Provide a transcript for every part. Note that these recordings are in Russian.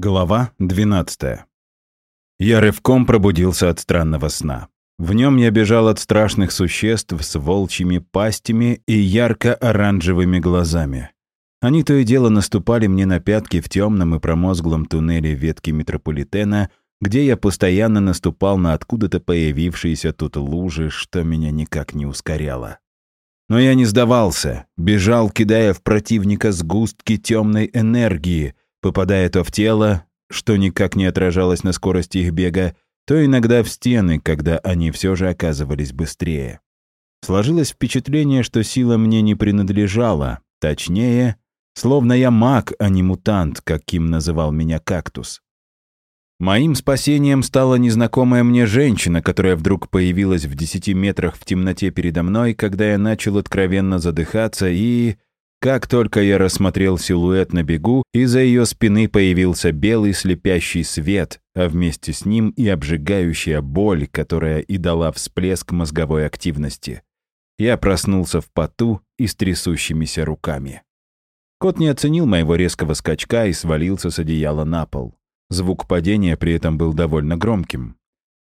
Глава 12. Я рывком пробудился от странного сна. В нем я бежал от страшных существ с волчьими пастями и ярко-оранжевыми глазами. Они то и дело наступали мне на пятки в темном и промозглом туннеле ветки метрополитена, где я постоянно наступал на откуда-то появившиеся тут лужи, что меня никак не ускоряло. Но я не сдавался, бежал, кидая в противника сгустки темной энергии — попадая то в тело, что никак не отражалось на скорости их бега, то иногда в стены, когда они все же оказывались быстрее. Сложилось впечатление, что сила мне не принадлежала, точнее, словно я маг, а не мутант, каким называл меня кактус. Моим спасением стала незнакомая мне женщина, которая вдруг появилась в десяти метрах в темноте передо мной, когда я начал откровенно задыхаться и... Как только я рассмотрел силуэт на бегу, из-за ее спины появился белый слепящий свет, а вместе с ним и обжигающая боль, которая и дала всплеск мозговой активности. Я проснулся в поту и с трясущимися руками. Кот не оценил моего резкого скачка и свалился с одеяла на пол. Звук падения при этом был довольно громким.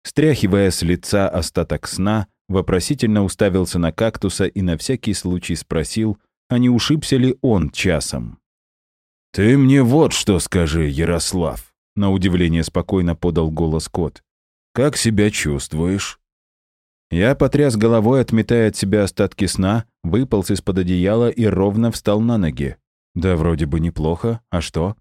Стряхивая с лица остаток сна, вопросительно уставился на кактуса и на всякий случай спросил — а не ушибся ли он часом. «Ты мне вот что скажи, Ярослав», — на удивление спокойно подал голос кот. «Как себя чувствуешь?» Я потряс головой, отметая от себя остатки сна, выполз из-под одеяла и ровно встал на ноги. Да вроде бы неплохо, а что?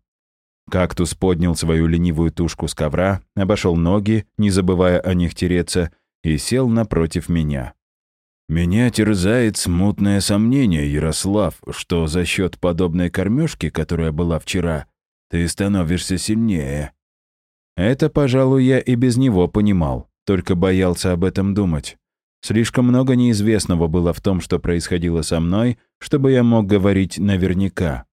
Кактус поднял свою ленивую тушку с ковра, обошел ноги, не забывая о них тереться, и сел напротив меня. Меня терзает смутное сомнение, Ярослав, что за счет подобной кормежки, которая была вчера, ты становишься сильнее. Это, пожалуй, я и без него понимал, только боялся об этом думать. Слишком много неизвестного было в том, что происходило со мной, чтобы я мог говорить наверняка.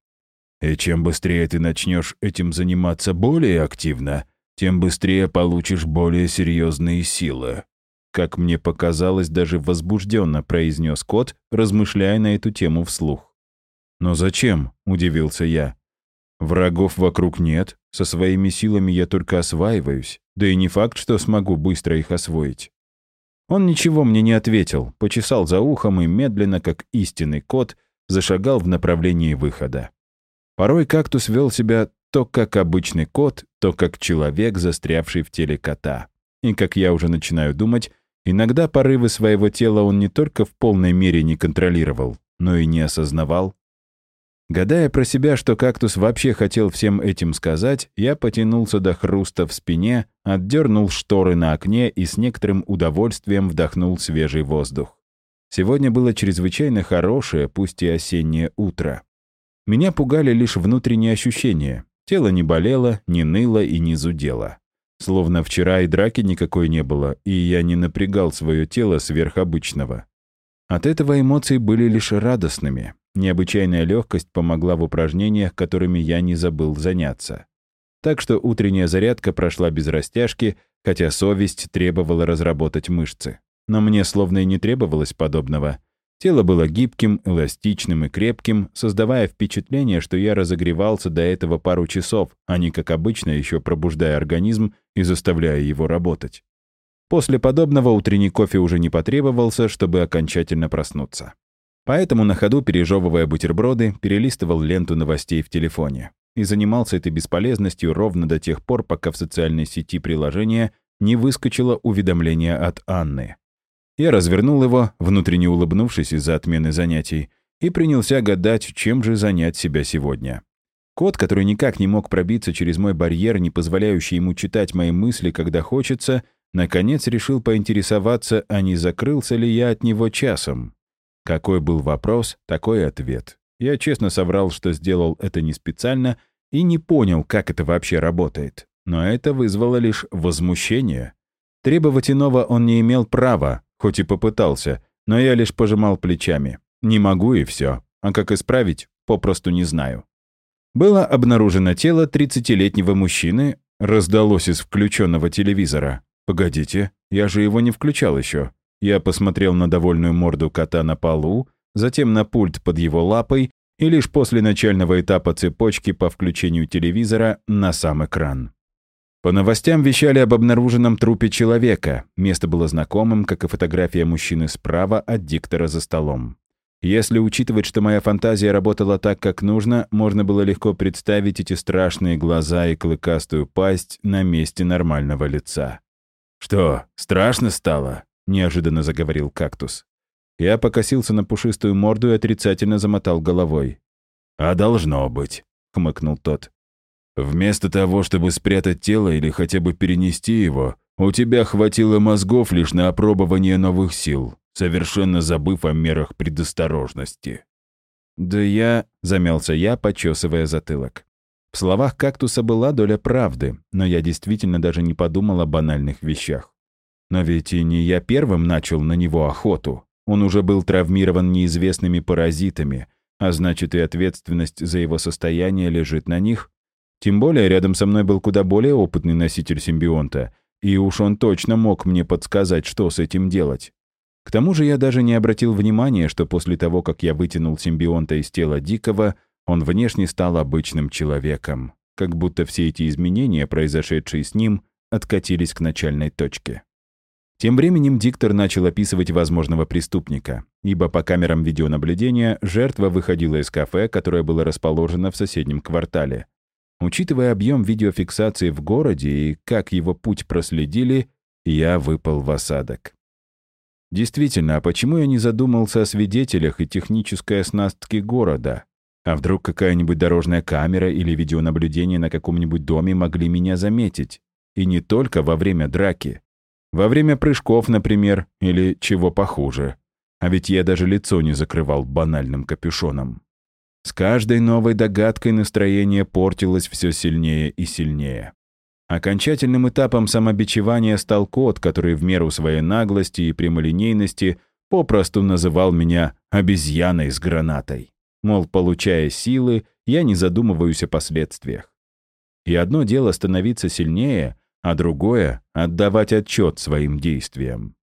И чем быстрее ты начнешь этим заниматься более активно, тем быстрее получишь более серьезные силы как мне показалось, даже возбужденно произнес кот, размышляя на эту тему вслух. «Но зачем?» — удивился я. «Врагов вокруг нет, со своими силами я только осваиваюсь, да и не факт, что смогу быстро их освоить». Он ничего мне не ответил, почесал за ухом и медленно, как истинный кот, зашагал в направлении выхода. Порой кактус вел себя то как обычный кот, то как человек, застрявший в теле кота. И, как я уже начинаю думать, Иногда порывы своего тела он не только в полной мере не контролировал, но и не осознавал. Гадая про себя, что кактус вообще хотел всем этим сказать, я потянулся до хруста в спине, отдернул шторы на окне и с некоторым удовольствием вдохнул свежий воздух. Сегодня было чрезвычайно хорошее, пусть и осеннее утро. Меня пугали лишь внутренние ощущения. Тело не болело, не ныло и не зудело. Словно вчера и драки никакой не было, и я не напрягал свое тело сверхобычного. От этого эмоции были лишь радостными. Необычайная легкость помогла в упражнениях, которыми я не забыл заняться. Так что утренняя зарядка прошла без растяжки, хотя совесть требовала разработать мышцы. Но мне словно и не требовалось подобного. Тело было гибким, эластичным и крепким, создавая впечатление, что я разогревался до этого пару часов, а не, как обычно, еще пробуждая организм и заставляя его работать. После подобного утренний кофе уже не потребовался, чтобы окончательно проснуться. Поэтому на ходу, пережевывая бутерброды, перелистывал ленту новостей в телефоне и занимался этой бесполезностью ровно до тех пор, пока в социальной сети приложения не выскочило уведомление от Анны. Я развернул его, внутренне улыбнувшись из-за отмены занятий, и принялся гадать, чем же занять себя сегодня. Кот, который никак не мог пробиться через мой барьер, не позволяющий ему читать мои мысли, когда хочется, наконец решил поинтересоваться, а не закрылся ли я от него часом. Какой был вопрос, такой ответ. Я честно соврал, что сделал это не специально и не понял, как это вообще работает. Но это вызвало лишь возмущение. Требовать иного он не имел права, хоть и попытался, но я лишь пожимал плечами. Не могу и все. А как исправить, попросту не знаю. Было обнаружено тело 30-летнего мужчины, раздалось из включенного телевизора. «Погодите, я же его не включал еще». Я посмотрел на довольную морду кота на полу, затем на пульт под его лапой и лишь после начального этапа цепочки по включению телевизора на сам экран. По новостям вещали об обнаруженном трупе человека. Место было знакомым, как и фотография мужчины справа от диктора за столом. Если учитывать, что моя фантазия работала так, как нужно, можно было легко представить эти страшные глаза и клыкастую пасть на месте нормального лица. «Что, страшно стало?» — неожиданно заговорил кактус. Я покосился на пушистую морду и отрицательно замотал головой. «А должно быть», — хмыкнул тот. «Вместо того, чтобы спрятать тело или хотя бы перенести его, у тебя хватило мозгов лишь на опробование новых сил, совершенно забыв о мерах предосторожности». «Да я...» — замялся я, почесывая затылок. В словах кактуса была доля правды, но я действительно даже не подумал о банальных вещах. Но ведь и не я первым начал на него охоту. Он уже был травмирован неизвестными паразитами, а значит и ответственность за его состояние лежит на них. Тем более рядом со мной был куда более опытный носитель симбионта, и уж он точно мог мне подсказать, что с этим делать. К тому же я даже не обратил внимания, что после того, как я вытянул симбионта из тела Дикого, он внешне стал обычным человеком, как будто все эти изменения, произошедшие с ним, откатились к начальной точке. Тем временем диктор начал описывать возможного преступника, ибо по камерам видеонаблюдения жертва выходила из кафе, которое было расположено в соседнем квартале. Учитывая объем видеофиксации в городе и как его путь проследили, я выпал в осадок. Действительно, а почему я не задумался о свидетелях и технической оснастке города? А вдруг какая-нибудь дорожная камера или видеонаблюдение на каком-нибудь доме могли меня заметить? И не только во время драки. Во время прыжков, например, или чего похуже. А ведь я даже лицо не закрывал банальным капюшоном. С каждой новой догадкой настроение портилось все сильнее и сильнее. Окончательным этапом самобичевания стал кот, который в меру своей наглости и прямолинейности попросту называл меня «обезьяной с гранатой». Мол, получая силы, я не задумываюсь о последствиях. И одно дело становиться сильнее, а другое — отдавать отчет своим действиям.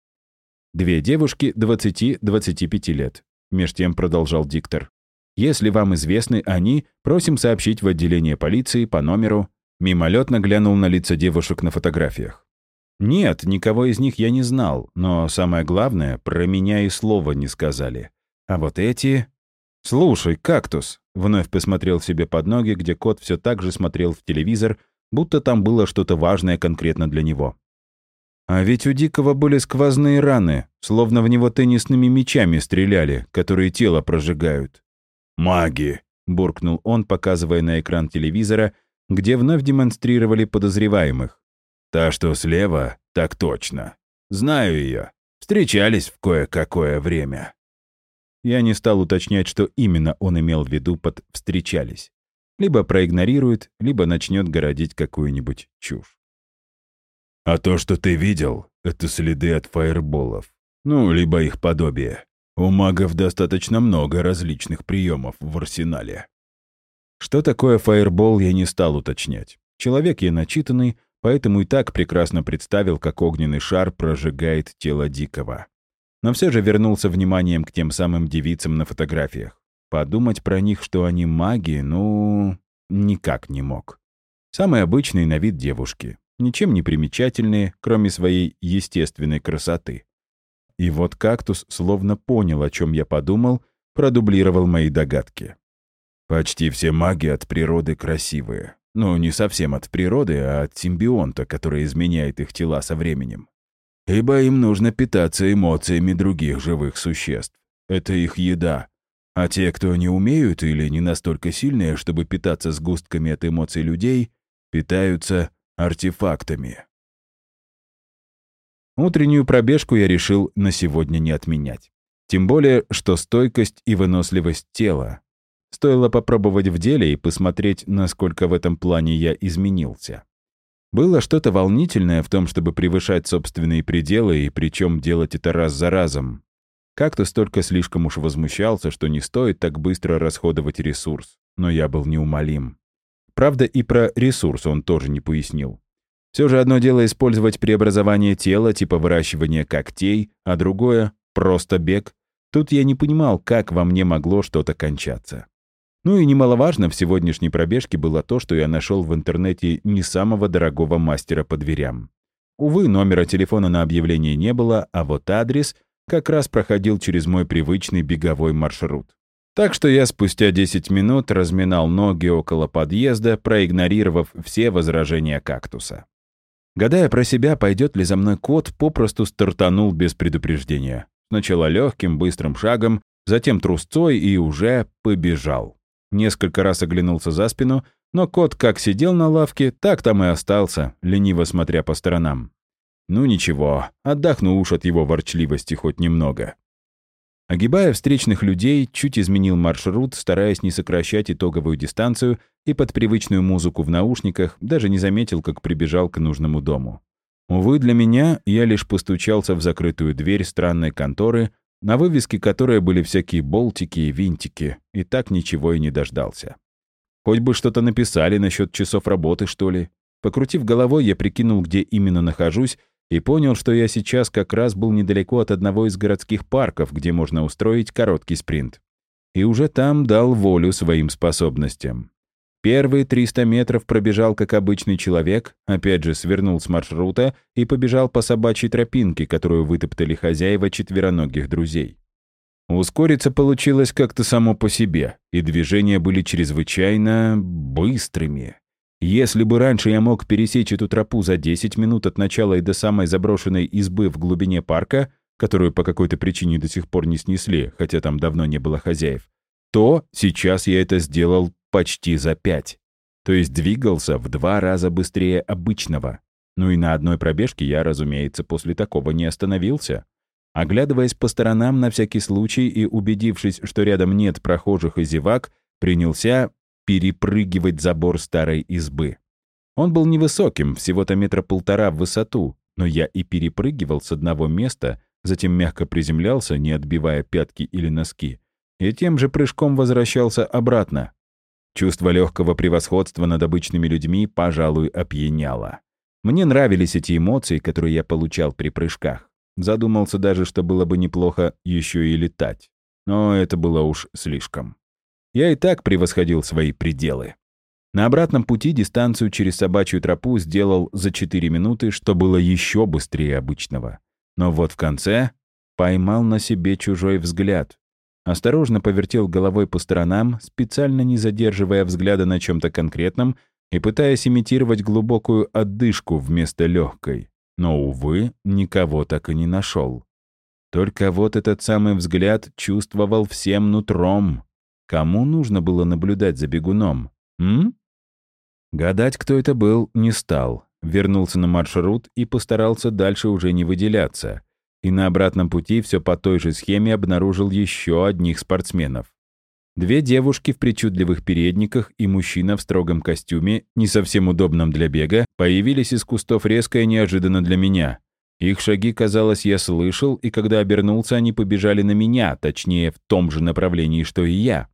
Две девушки 20-25 лет. Меж тем продолжал диктор. Если вам известны они, просим сообщить в отделение полиции по номеру. Мимолетно глянул на лица девушек на фотографиях. Нет, никого из них я не знал, но самое главное, про меня и слова не сказали. А вот эти... «Слушай, кактус!» — вновь посмотрел себе под ноги, где кот все так же смотрел в телевизор, будто там было что-то важное конкретно для него. А ведь у Дикого были сквозные раны, словно в него теннисными мячами стреляли, которые тело прожигают. «Маги!» — буркнул он, показывая на экран телевизора, где вновь демонстрировали подозреваемых. «Та, что слева, так точно. Знаю ее. Встречались в кое-какое время». Я не стал уточнять, что именно он имел в виду под «встречались» либо проигнорирует, либо начнет городить какую-нибудь чушь. А то, что ты видел, это следы от фаерболов. Ну, либо их подобие. У магов достаточно много различных приемов в арсенале. Что такое фаербол, я не стал уточнять. Человек я начитанный, поэтому и так прекрасно представил, как огненный шар прожигает тело Дикого. Но все же вернулся вниманием к тем самым девицам на фотографиях. Подумать про них, что они маги, ну, никак не мог. Самые обычные на вид девушки, ничем не примечательные, кроме своей естественной красоты. И вот кактус словно понял, о чем я подумал, продублировал мои догадки. Почти все маги от природы красивые. Ну, не совсем от природы, а от симбионта, который изменяет их тела со временем. Ибо им нужно питаться эмоциями других живых существ. Это их еда, а те, кто не умеют или не настолько сильные, чтобы питаться сгустками от эмоций людей, питаются артефактами. Утреннюю пробежку я решил на сегодня не отменять. Тем более, что стойкость и выносливость тела. Стоило попробовать в деле и посмотреть, насколько в этом плане я изменился. Было что-то волнительное в том, чтобы превышать собственные пределы, и причем делать это раз за разом, как-то столько слишком уж возмущался, что не стоит так быстро расходовать ресурс, но я был неумолим. Правда, и про ресурс он тоже не пояснил. Все же одно дело использовать преобразование тела, типа выращивания когтей, а другое — просто бег. Тут я не понимал, как во мне могло что-то кончаться. Ну и немаловажно в сегодняшней пробежке было то, что я нашел в интернете не самого дорогого мастера по дверям. Увы, номера телефона на объявлении не было, а вот адрес как раз проходил через мой привычный беговой маршрут. Так что я спустя 10 минут разминал ноги около подъезда, проигнорировав все возражения кактуса. Гадая про себя, пойдет ли за мной кот, попросту стартанул без предупреждения. Сначала легким, быстрым шагом, затем трусцой и уже побежал. Несколько раз оглянулся за спину, но кот как сидел на лавке, так там и остался, лениво смотря по сторонам. Ну ничего, отдохну уж от его ворчливости хоть немного. Огибая встречных людей, чуть изменил маршрут, стараясь не сокращать итоговую дистанцию, и под привычную музыку в наушниках даже не заметил, как прибежал к нужному дому. Увы, для меня я лишь постучался в закрытую дверь странной конторы, на вывеске которой были всякие болтики и винтики, и так ничего и не дождался. Хоть бы что-то написали насчет часов работы, что ли. Покрутив головой, я прикинул, где именно нахожусь, и понял, что я сейчас как раз был недалеко от одного из городских парков, где можно устроить короткий спринт. И уже там дал волю своим способностям. Первые 300 метров пробежал как обычный человек, опять же свернул с маршрута и побежал по собачьей тропинке, которую вытоптали хозяева четвероногих друзей. Ускориться получилось как-то само по себе, и движения были чрезвычайно быстрыми. Если бы раньше я мог пересечь эту тропу за 10 минут от начала и до самой заброшенной избы в глубине парка, которую по какой-то причине до сих пор не снесли, хотя там давно не было хозяев, то сейчас я это сделал почти за пять. То есть двигался в два раза быстрее обычного. Ну и на одной пробежке я, разумеется, после такого не остановился. Оглядываясь по сторонам на всякий случай и убедившись, что рядом нет прохожих и зевак, принялся перепрыгивать забор старой избы. Он был невысоким, всего-то метра полтора в высоту, но я и перепрыгивал с одного места, затем мягко приземлялся, не отбивая пятки или носки, и тем же прыжком возвращался обратно, Чувство легкого превосходства над обычными людьми, пожалуй, опьяняло. Мне нравились эти эмоции, которые я получал при прыжках. Задумался даже, что было бы неплохо еще и летать. Но это было уж слишком. Я и так превосходил свои пределы. На обратном пути дистанцию через собачью тропу сделал за 4 минуты, что было еще быстрее обычного. Но вот в конце поймал на себе чужой взгляд. Осторожно повертел головой по сторонам, специально не задерживая взгляда на чем-то конкретном и пытаясь имитировать глубокую отдышку вместо легкой. Но, увы, никого так и не нашел. Только вот этот самый взгляд чувствовал всем нутром. Кому нужно было наблюдать за бегуном? М? Гадать, кто это был, не стал. Вернулся на маршрут и постарался дальше уже не выделяться и на обратном пути все по той же схеме обнаружил еще одних спортсменов. Две девушки в причудливых передниках и мужчина в строгом костюме, не совсем удобном для бега, появились из кустов резко и неожиданно для меня. Их шаги, казалось, я слышал, и когда обернулся, они побежали на меня, точнее, в том же направлении, что и я.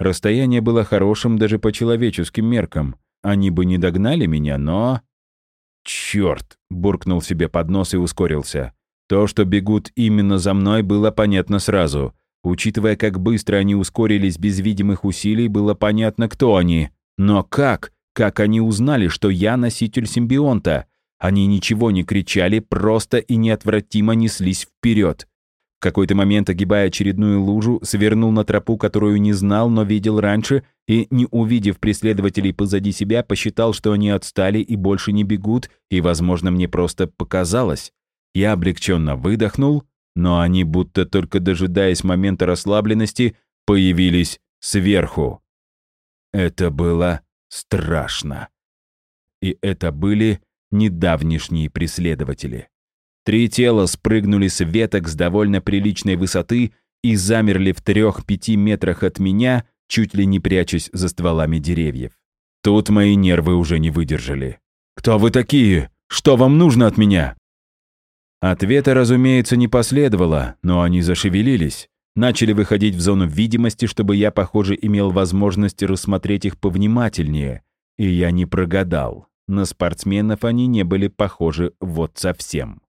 Расстояние было хорошим даже по человеческим меркам. Они бы не догнали меня, но... «Черт!» — буркнул себе под нос и ускорился. То, что бегут именно за мной, было понятно сразу. Учитывая, как быстро они ускорились без видимых усилий, было понятно, кто они. Но как? Как они узнали, что я носитель симбионта? Они ничего не кричали, просто и неотвратимо неслись вперед. В какой-то момент, огибая очередную лужу, свернул на тропу, которую не знал, но видел раньше, и, не увидев преследователей позади себя, посчитал, что они отстали и больше не бегут, и, возможно, мне просто показалось. Я облегченно выдохнул, но они, будто только дожидаясь момента расслабленности, появились сверху. Это было страшно. И это были недавнешние преследователи. Три тела спрыгнули с веток с довольно приличной высоты и замерли в трех-пяти метрах от меня, чуть ли не прячась за стволами деревьев. Тут мои нервы уже не выдержали. «Кто вы такие? Что вам нужно от меня?» Ответа, разумеется, не последовало, но они зашевелились. Начали выходить в зону видимости, чтобы я, похоже, имел возможность рассмотреть их повнимательнее. И я не прогадал. На спортсменов они не были похожи вот совсем.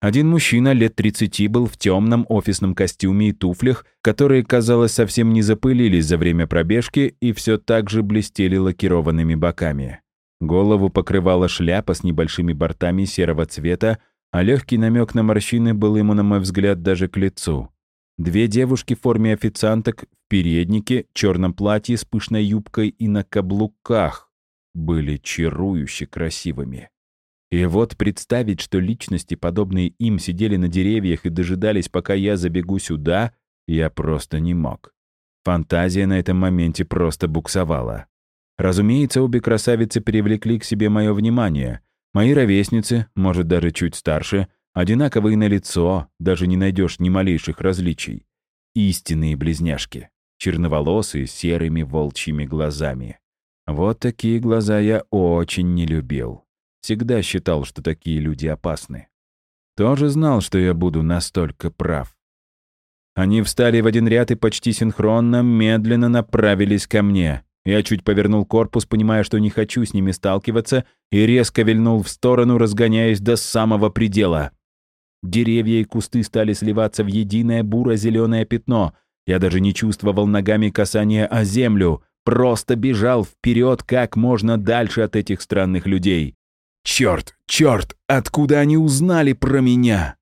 Один мужчина лет 30 был в темном офисном костюме и туфлях, которые, казалось, совсем не запылились за время пробежки и все так же блестели лакированными боками. Голову покрывала шляпа с небольшими бортами серого цвета, а легкий намек на морщины был ему, на мой взгляд, даже к лицу. Две девушки в форме официанток в переднике, черном платье с пышной юбкой и на каблуках были чарующе красивыми. И вот представить, что личности, подобные им, сидели на деревьях и дожидались, пока я забегу сюда, я просто не мог. Фантазия на этом моменте просто буксовала. Разумеется, обе красавицы привлекли к себе мое внимание. Мои ровесницы, может, даже чуть старше, одинаковые на лицо, даже не найдешь ни малейших различий. Истинные близняшки, черноволосые, с серыми волчьими глазами. Вот такие глаза я очень не любил. Всегда считал, что такие люди опасны. Тоже знал, что я буду настолько прав. Они встали в один ряд и почти синхронно, медленно направились ко мне. Я чуть повернул корпус, понимая, что не хочу с ними сталкиваться, и резко вильнул в сторону, разгоняясь до самого предела. Деревья и кусты стали сливаться в единое буро-зеленое пятно. Я даже не чувствовал ногами касания о землю, просто бежал вперед как можно дальше от этих странных людей. Черт, черт, откуда они узнали про меня?